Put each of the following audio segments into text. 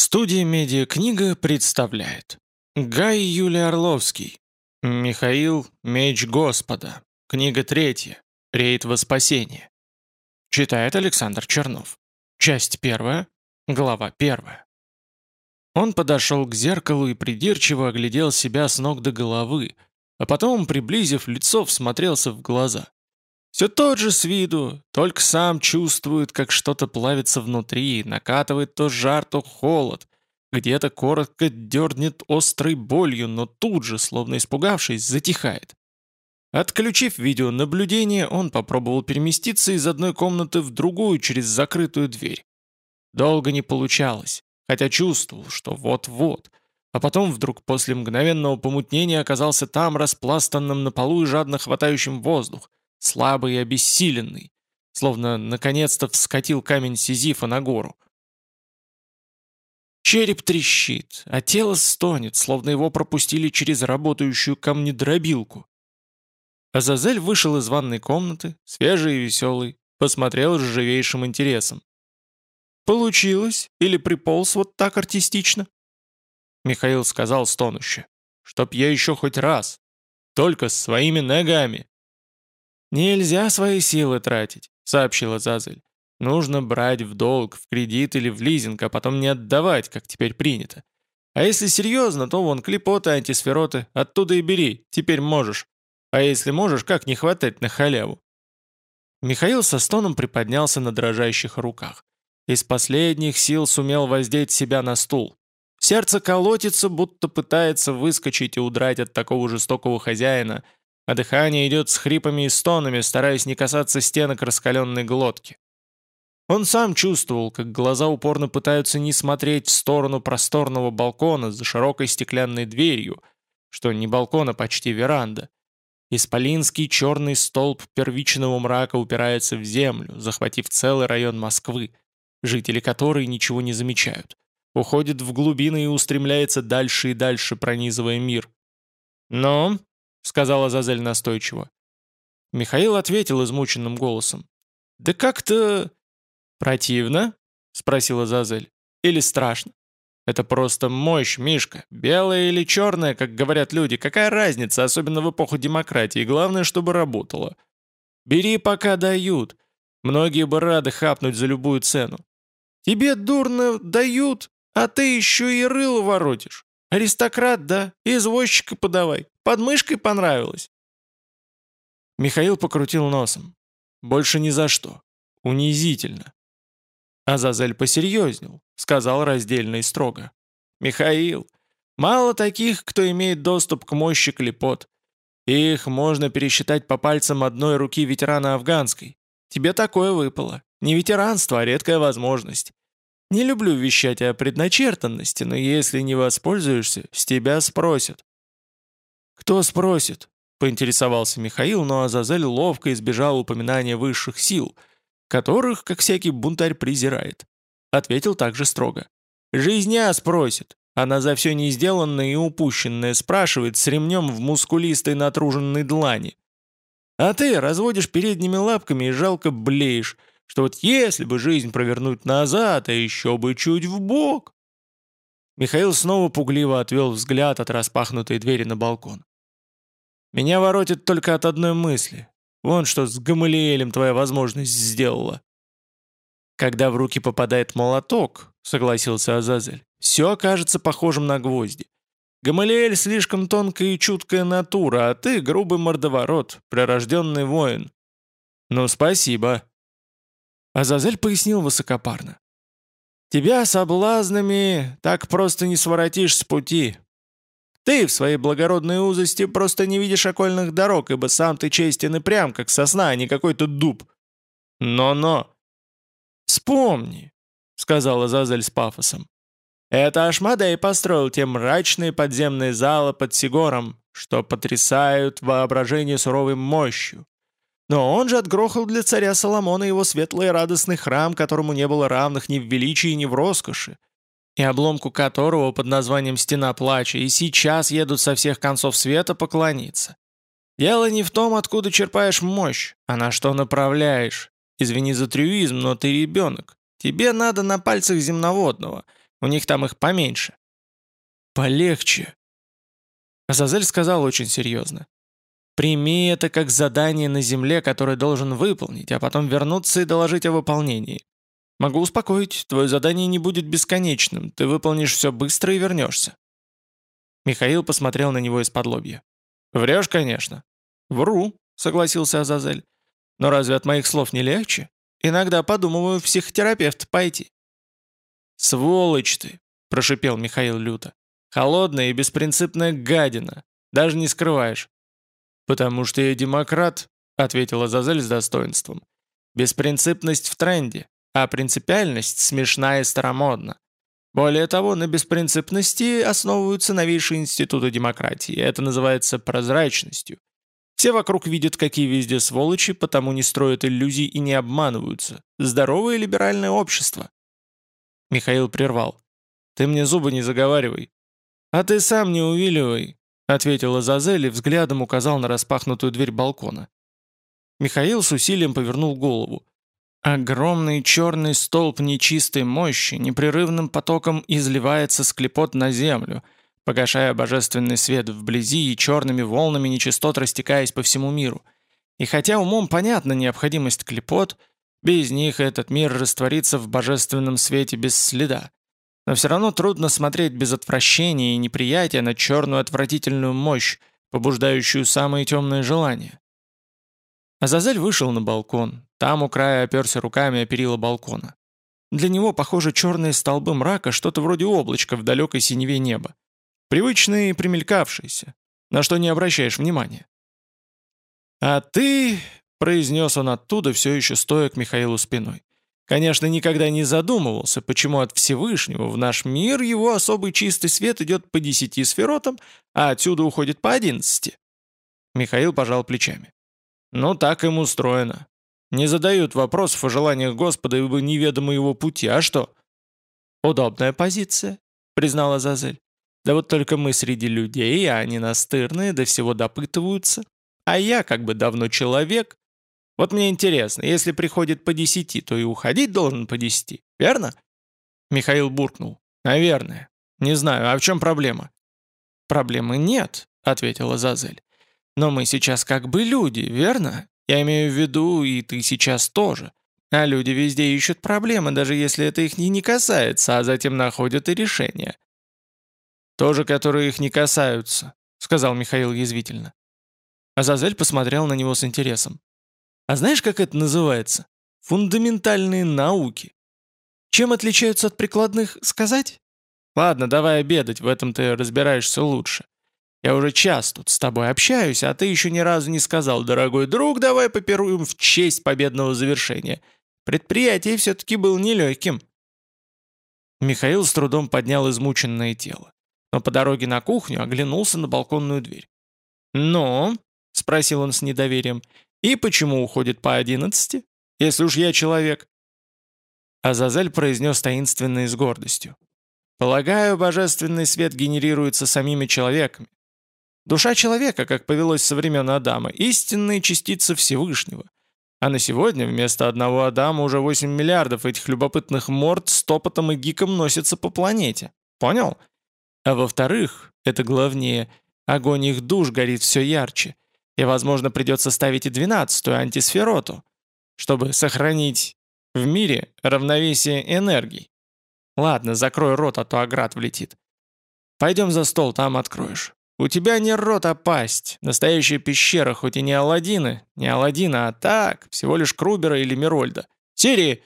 Студия «Медиакнига» представляет. Гай Юлий Орловский. Михаил Меч Господа Книга третья. Рейд во спасение Читает Александр Чернов. Часть первая. Глава первая. Он подошел к зеркалу и придирчиво оглядел себя с ног до головы, а потом, приблизив лицо, всмотрелся в глаза. Все тот же с виду, только сам чувствует, как что-то плавится внутри, накатывает то жар, то холод. Где-то коротко дернет острой болью, но тут же, словно испугавшись, затихает. Отключив видеонаблюдение, он попробовал переместиться из одной комнаты в другую через закрытую дверь. Долго не получалось, хотя чувствовал, что вот-вот. А потом вдруг после мгновенного помутнения оказался там, распластанным на полу и жадно хватающим воздух слабый и обессиленный, словно наконец-то вскатил камень Сизифа на гору. Череп трещит, а тело стонет, словно его пропустили через работающую камнедробилку. Азазель вышел из ванной комнаты, свежий и веселый, посмотрел с живейшим интересом. «Получилось? Или приполз вот так артистично?» Михаил сказал стонуще. «Чтоб я еще хоть раз. Только своими ногами. «Нельзя свои силы тратить», — сообщила Зазель. «Нужно брать в долг, в кредит или в лизинг, а потом не отдавать, как теперь принято. А если серьезно, то вон клепоты, антисфероты, оттуда и бери, теперь можешь. А если можешь, как не хватать на халяву?» Михаил со стоном приподнялся на дрожащих руках. Из последних сил сумел воздеть себя на стул. Сердце колотится, будто пытается выскочить и удрать от такого жестокого хозяина — а дыхание идет с хрипами и стонами, стараясь не касаться стенок раскаленной глотки. Он сам чувствовал, как глаза упорно пытаются не смотреть в сторону просторного балкона за широкой стеклянной дверью, что не балкон, а почти веранда. Исполинский черный столб первичного мрака упирается в землю, захватив целый район Москвы, жители которой ничего не замечают. Уходит в глубины и устремляется дальше и дальше, пронизывая мир. Но — сказала Зазель настойчиво. Михаил ответил измученным голосом. «Да как-то...» «Противно?» — спросила Зазель. «Или страшно?» «Это просто мощь, Мишка. Белая или черная, как говорят люди. Какая разница, особенно в эпоху демократии. Главное, чтобы работало. Бери, пока дают. Многие бы рады хапнуть за любую цену. Тебе дурно дают, а ты еще и рыло воротишь. Аристократ, да? Извозчика подавай. Под мышкой понравилось?» Михаил покрутил носом. «Больше ни за что. Унизительно». Азазель посерьезнел, сказал раздельно и строго. «Михаил, мало таких, кто имеет доступ к мощи клепот. Их можно пересчитать по пальцам одной руки ветерана афганской. Тебе такое выпало. Не ветеранство, а редкая возможность. Не люблю вещать о предначертанности, но если не воспользуешься, с тебя спросят». «Кто спросит?» — поинтересовался Михаил, но Азазель ловко избежал упоминания высших сил, которых, как всякий бунтарь, презирает. Ответил также строго. «Жизня спросит. Она за все не сделанное и упущенное спрашивает с ремнем в мускулистой натруженной длани. А ты разводишь передними лапками и жалко блеешь, что вот если бы жизнь провернуть назад, а еще бы чуть в бок. Михаил снова пугливо отвел взгляд от распахнутой двери на балкон. «Меня воротит только от одной мысли. Вон что с Гамалиэлем твоя возможность сделала». «Когда в руки попадает молоток», — согласился Азазель, — «все окажется похожим на гвозди. Гамалиэль слишком тонкая и чуткая натура, а ты грубый мордоворот, прирожденный воин». «Ну, спасибо», Азазель пояснил высокопарно. «Тебя соблазнами так просто не своротишь с пути. Ты в своей благородной узости просто не видишь окольных дорог, ибо сам ты честен и прям, как сосна, а не какой-то дуб. Но-но!» «Вспомни», — сказала Азазель с пафосом. «Это Ашмадей построил те мрачные подземные залы под Сигором, что потрясают воображение суровой мощью. Но он же отгрохал для царя Соломона его светлый и радостный храм, которому не было равных ни в величии, ни в роскоши, и обломку которого под названием «Стена плача» и сейчас едут со всех концов света поклониться. Дело не в том, откуда черпаешь мощь, а на что направляешь. Извини за трюизм, но ты ребенок. Тебе надо на пальцах земноводного, У них там их поменьше». «Полегче». Азазель сказал очень серьезно. «Прими это как задание на земле, которое должен выполнить, а потом вернуться и доложить о выполнении. Могу успокоить, твое задание не будет бесконечным, ты выполнишь все быстро и вернешься». Михаил посмотрел на него из-под лобья. «Врешь, конечно». «Вру», — согласился Азазель. «Но разве от моих слов не легче? Иногда подумываю в психотерапевт пойти». «Сволочь ты!» — прошипел Михаил люто. «Холодная и беспринципная гадина. Даже не скрываешь». «Потому что я демократ», — ответила Азазель с достоинством. «Беспринципность в тренде, а принципиальность смешна и старомодна. Более того, на беспринципности основываются новейшие институты демократии. Это называется прозрачностью. Все вокруг видят, какие везде сволочи, потому не строят иллюзий и не обманываются. Здоровое либеральное общество. Михаил прервал. «Ты мне зубы не заговаривай». «А ты сам не увиливай», — ответила Зазель и взглядом указал на распахнутую дверь балкона. Михаил с усилием повернул голову. Огромный черный столб нечистой мощи непрерывным потоком изливается с клепот на землю, погашая божественный свет вблизи и черными волнами нечистот растекаясь по всему миру. И хотя умом понятна необходимость клепот, без них этот мир растворится в божественном свете без следа. Но все равно трудно смотреть без отвращения и неприятия на черную отвратительную мощь, побуждающую самые темные желания. Азазель вышел на балкон. Там у края оперся руками о перила балкона. Для него, похоже, черные столбы мрака что-то вроде облачка в далекой синеве неба. Привычные и примелькавшиеся, на что не обращаешь внимания. «А ты...» — произнес он оттуда, все еще стоя к Михаилу спиной. Конечно, никогда не задумывался, почему от Всевышнего в наш мир его особый чистый свет идет по десяти сферотам, а отсюда уходит по одиннадцати. Михаил пожал плечами. Ну, так им устроено. Не задают вопросов о желаниях Господа ибо неведомы его пути, а что? Удобная позиция, признала Зазель. Да вот только мы среди людей, а они настырные, до всего допытываются. А я как бы давно человек. Вот мне интересно, если приходит по десяти, то и уходить должен по десяти, верно? Михаил буркнул. Наверное. Не знаю, а в чем проблема? Проблемы нет, ответила Зазель. Но мы сейчас как бы люди, верно? Я имею в виду, и ты сейчас тоже. А люди везде ищут проблемы, даже если это их не касается, а затем находят и решения. «Тоже, которые их не касаются», — сказал Михаил язвительно. Азазель посмотрел на него с интересом. «А знаешь, как это называется? Фундаментальные науки. Чем отличаются от прикладных, сказать? Ладно, давай обедать, в этом ты разбираешься лучше. Я уже час тут с тобой общаюсь, а ты еще ни разу не сказал, дорогой друг, давай попируем в честь победного завершения. Предприятие все-таки было нелегким». Михаил с трудом поднял измученное тело, но по дороге на кухню оглянулся на балконную дверь. «Ну?» — спросил он с недоверием. «И почему уходит по одиннадцати, если уж я человек?» Азазель произнес таинственно и с гордостью. «Полагаю, божественный свет генерируется самими человеками, Душа человека, как повелось со времен Адама, истинные частицы Всевышнего. А на сегодня вместо одного Адама уже 8 миллиардов этих любопытных морд с топотом и гиком носятся по планете. Понял? А во-вторых, это главнее, огонь их душ горит все ярче. И, возможно, придется ставить и двенадцатую антисфероту, чтобы сохранить в мире равновесие энергий. Ладно, закрой рот, а то оград влетит. Пойдем за стол, там откроешь. У тебя не рот, а пасть. Настоящая пещера, хоть и не Аладдина, не Аладдина, а так, всего лишь Крубера или Мирольда. Сири!»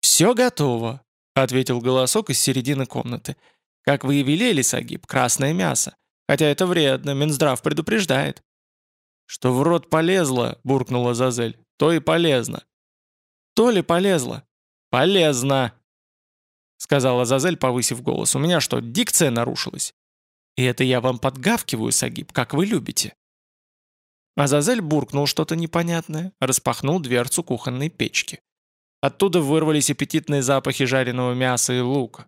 «Все готово», — ответил голосок из середины комнаты. «Как вы и велели, Сагиб, красное мясо. Хотя это вредно, Минздрав предупреждает». «Что в рот полезло», — буркнула Зазель, — «то и полезно». «То ли полезло?» «Полезно», — сказала Зазель, повысив голос. «У меня что, дикция нарушилась?» И это я вам подгавкиваю, Сагиб, как вы любите». Азазель буркнул что-то непонятное, распахнул дверцу кухонной печки. Оттуда вырвались аппетитные запахи жареного мяса и лука.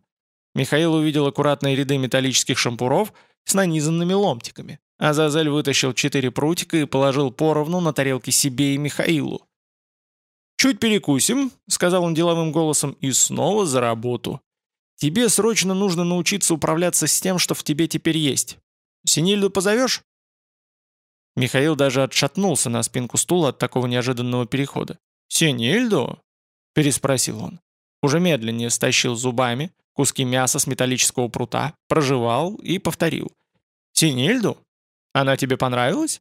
Михаил увидел аккуратные ряды металлических шампуров с нанизанными ломтиками. Азазель вытащил четыре прутика и положил поровну на тарелки себе и Михаилу. «Чуть перекусим», — сказал он деловым голосом, — «и снова за работу. Тебе срочно нужно научиться управляться с тем, что в тебе теперь есть. Синильду позовешь?» Михаил даже отшатнулся на спинку стула от такого неожиданного перехода. «Синильду?» – переспросил он. Уже медленнее стащил зубами куски мяса с металлического прута, прожевал и повторил. «Синильду? Она тебе понравилась?»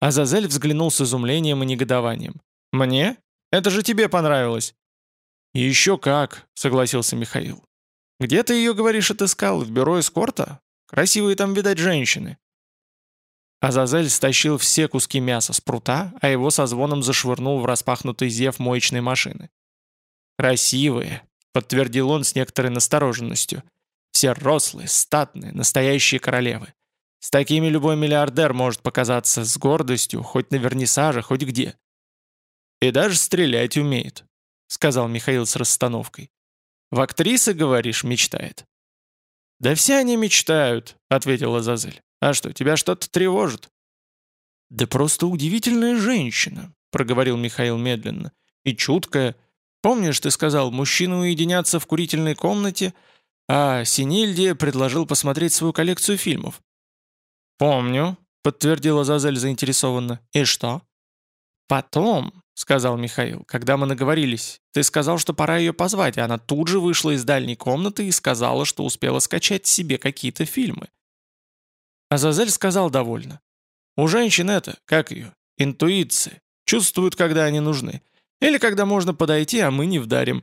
Азазель взглянул с изумлением и негодованием. «Мне? Это же тебе понравилось!» «Еще как!» — согласился Михаил. «Где ты ее, говоришь, отыскал? В бюро эскорта? Красивые там, видать, женщины». Азазель стащил все куски мяса с прута, а его со звоном зашвырнул в распахнутый зев моечной машины. «Красивые», — подтвердил он с некоторой настороженностью. «Все рослые, статные, настоящие королевы. С такими любой миллиардер может показаться с гордостью, хоть на вернисаже, хоть где. И даже стрелять умеет», — сказал Михаил с расстановкой. «В актрисы, говоришь, мечтает?» «Да все они мечтают», — ответила Зазель. «А что, тебя что-то тревожит?» «Да просто удивительная женщина», — проговорил Михаил медленно. «И чуткая. Помнишь, ты сказал, мужчины уединятся в курительной комнате, а Синильде предложил посмотреть свою коллекцию фильмов?» «Помню», — подтвердила Зазель заинтересованно. «И что?» «Потом», — сказал Михаил, — «когда мы наговорились, ты сказал, что пора ее позвать, и она тут же вышла из дальней комнаты и сказала, что успела скачать себе какие-то фильмы». Азазель сказал довольно. «У женщин это, как ее, интуиция, чувствуют, когда они нужны. Или когда можно подойти, а мы не вдарим».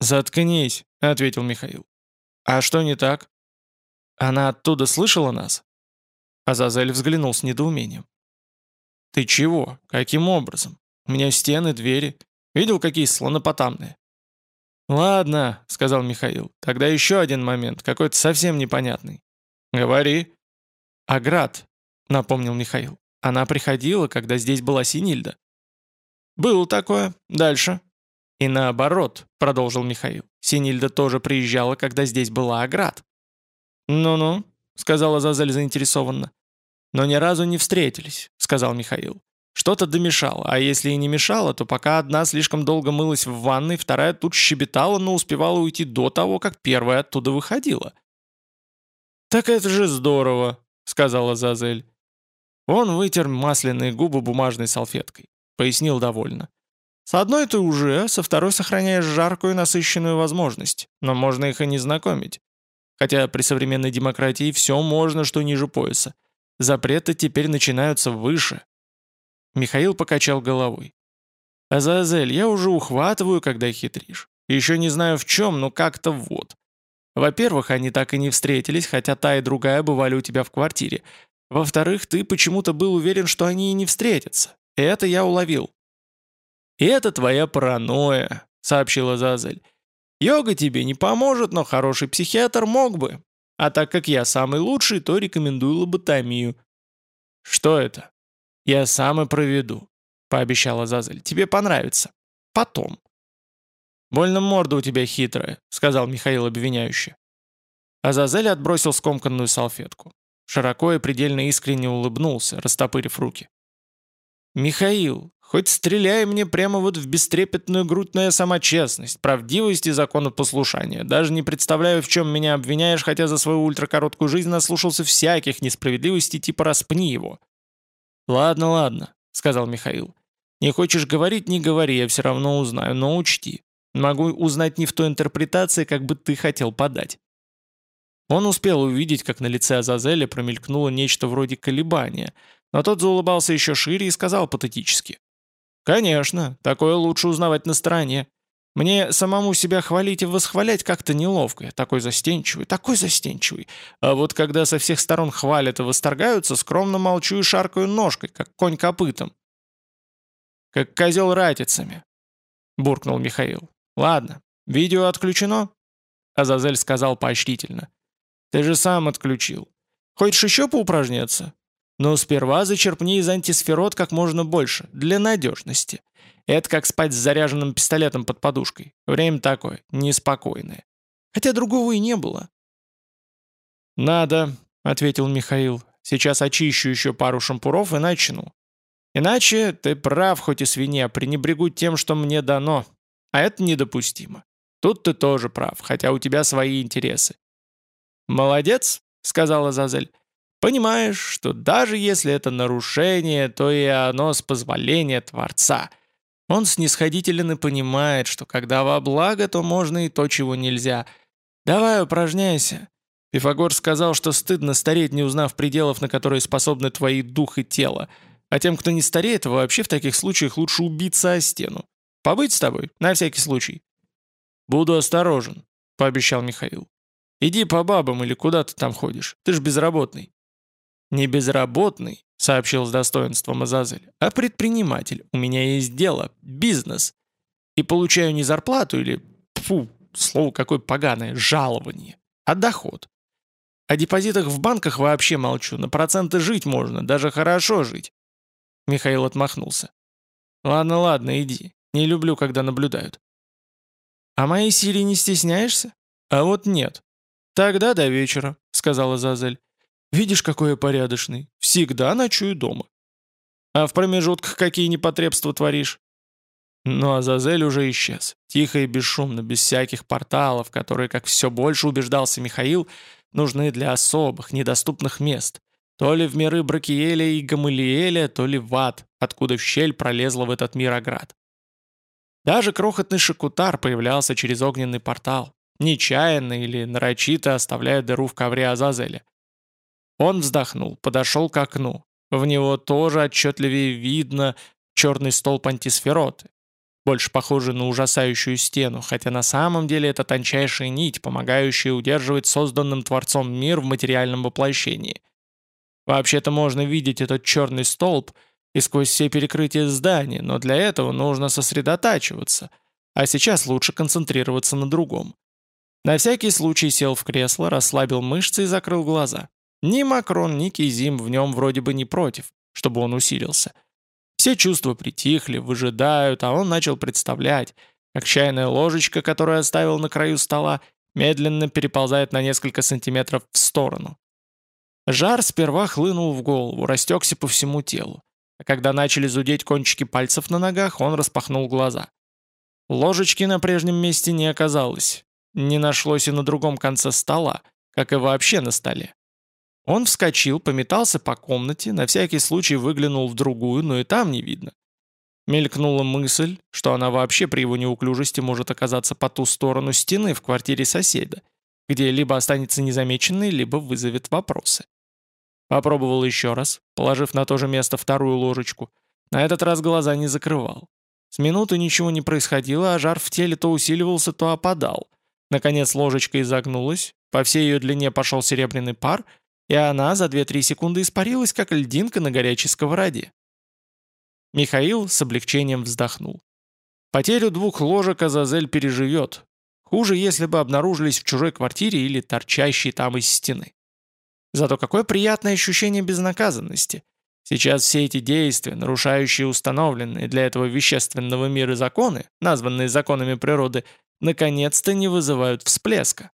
«Заткнись», — ответил Михаил. «А что не так?» «Она оттуда слышала нас?» Азазель взглянул с недоумением. «Ты чего? Каким образом? У меня стены, двери. Видел, какие слонопотамные?» «Ладно», — сказал Михаил. «Тогда еще один момент, какой-то совсем непонятный». «Говори». «Аград», — напомнил Михаил. «Она приходила, когда здесь была Синильда». «Было такое. Дальше». «И наоборот», — продолжил Михаил. «Синильда тоже приезжала, когда здесь была Аград». «Ну-ну», — сказала Зазель заинтересованно. «Но ни разу не встретились», — сказал Михаил. «Что-то домешало, а если и не мешало, то пока одна слишком долго мылась в ванной, вторая тут щебетала, но успевала уйти до того, как первая оттуда выходила». «Так это же здорово», — сказала Зазель. Он вытер масляные губы бумажной салфеткой. Пояснил довольно. «С одной ты уже, со второй сохраняешь жаркую насыщенную возможность, но можно их и не знакомить. Хотя при современной демократии все можно, что ниже пояса. Запреты теперь начинаются выше». Михаил покачал головой. «Азазель, я уже ухватываю, когда хитришь. Еще не знаю в чем, но как-то вот. Во-первых, они так и не встретились, хотя та и другая бывали у тебя в квартире. Во-вторых, ты почему-то был уверен, что они и не встретятся. Это я уловил». «И это твоя паранойя», — сообщила Зазель. «Йога тебе не поможет, но хороший психиатр мог бы. А так как я самый лучший, то рекомендую лоботомию». «Что это?» «Я сам и проведу», — пообещала Зазель. «Тебе понравится. Потом». «Больно морда у тебя хитрая», — сказал Михаил обвиняюще. Азазель отбросил скомканную салфетку. Широко и предельно искренне улыбнулся, растопырив руки. «Михаил, хоть стреляй мне прямо вот в бестрепетную грудь, но я сама честность, правдивость и законопослушание. Даже не представляю, в чем меня обвиняешь, хотя за свою ультракороткую жизнь наслушался всяких несправедливостей, типа распни его». «Ладно, ладно», — сказал Михаил. «Не хочешь говорить, не говори, я все равно узнаю, но учти. Могу узнать не в той интерпретации, как бы ты хотел подать». Он успел увидеть, как на лице Азазеля промелькнуло нечто вроде колебания, но тот заулыбался еще шире и сказал патетически. «Конечно, такое лучше узнавать на стороне. Мне самому себя хвалить и восхвалять как-то неловко. Я такой застенчивый, такой застенчивый. А вот когда со всех сторон хвалят и восторгаются, скромно молчу и шаркаю ножкой, как конь копытом. «Как козел ратицами», — буркнул Михаил. «Ладно, видео отключено?» Азазель сказал поощрительно. Ты же сам отключил. Хочешь еще поупражняться? Но сперва зачерпни из антисферот как можно больше, для надежности. Это как спать с заряженным пистолетом под подушкой. Время такое, неспокойное. Хотя другого и не было. «Надо», — ответил Михаил. «Сейчас очищу еще пару шампуров и начну. Иначе ты прав, хоть и свинья, пренебрегуть тем, что мне дано. А это недопустимо. Тут ты тоже прав, хотя у тебя свои интересы». «Молодец», — сказала Зазель. «Понимаешь, что даже если это нарушение, то и оно с позволения Творца. Он снисходителен и понимает, что когда во благо, то можно и то, чего нельзя. Давай упражняйся». Пифагор сказал, что стыдно стареть, не узнав пределов, на которые способны твои дух и тело. А тем, кто не стареет, вообще в таких случаях лучше убиться о стену. Побыть с тобой, на всякий случай. «Буду осторожен», — пообещал Михаил. «Иди по бабам или куда ты там ходишь, ты ж безработный». «Не безработный», — сообщил с достоинством Азазель, «а предприниматель. У меня есть дело, бизнес. И получаю не зарплату или, фу, слово какое поганое, жалование, а доход. О депозитах в банках вообще молчу, на проценты жить можно, даже хорошо жить». Михаил отмахнулся. «Ладно, ладно, иди. Не люблю, когда наблюдают». «А моей силе не стесняешься?» «А вот нет». «Тогда до вечера», — сказала Зазель. «Видишь, какой я порядочный. Всегда ночую дома». «А в промежутках какие непотребства творишь?» Но Азазель уже исчез. Тихо и бесшумно, без всяких порталов, которые, как все больше убеждался Михаил, нужны для особых, недоступных мест. То ли в миры Бракиэля и Гамалиэля, то ли в ад, откуда в щель пролезла в этот мир оград. Даже крохотный шакутар появлялся через огненный портал, нечаянно или нарочито оставляя дыру в ковре Азазеля. Он вздохнул, подошел к окну. В него тоже отчетливее видно черный столб антисфероты, больше похожий на ужасающую стену, хотя на самом деле это тончайшая нить, помогающая удерживать созданным Творцом мир в материальном воплощении. Вообще-то можно видеть этот черный столб – и сквозь все перекрытия здания, но для этого нужно сосредотачиваться, а сейчас лучше концентрироваться на другом. На всякий случай сел в кресло, расслабил мышцы и закрыл глаза. Ни Макрон, ни Кизим в нем вроде бы не против, чтобы он усилился. Все чувства притихли, выжидают, а он начал представлять, как чайная ложечка, которую оставил на краю стола, медленно переползает на несколько сантиметров в сторону. Жар сперва хлынул в голову, растекся по всему телу. А когда начали зудеть кончики пальцев на ногах, он распахнул глаза. Ложечки на прежнем месте не оказалось. Не нашлось и на другом конце стола, как и вообще на столе. Он вскочил, пометался по комнате, на всякий случай выглянул в другую, но и там не видно. Мелькнула мысль, что она вообще при его неуклюжести может оказаться по ту сторону стены в квартире соседа, где либо останется незамеченной, либо вызовет вопросы. Попробовал еще раз, положив на то же место вторую ложечку. На этот раз глаза не закрывал. С минуты ничего не происходило, а жар в теле то усиливался, то опадал. Наконец ложечка изогнулась, по всей ее длине пошел серебряный пар, и она за 2-3 секунды испарилась, как льдинка на горячей сковороде. Михаил с облегчением вздохнул. Потерю двух ложек Азазель переживет. Хуже, если бы обнаружились в чужой квартире или торчащей там из стены. Зато какое приятное ощущение безнаказанности. Сейчас все эти действия, нарушающие установленные для этого вещественного мира законы, названные законами природы, наконец-то не вызывают всплеска.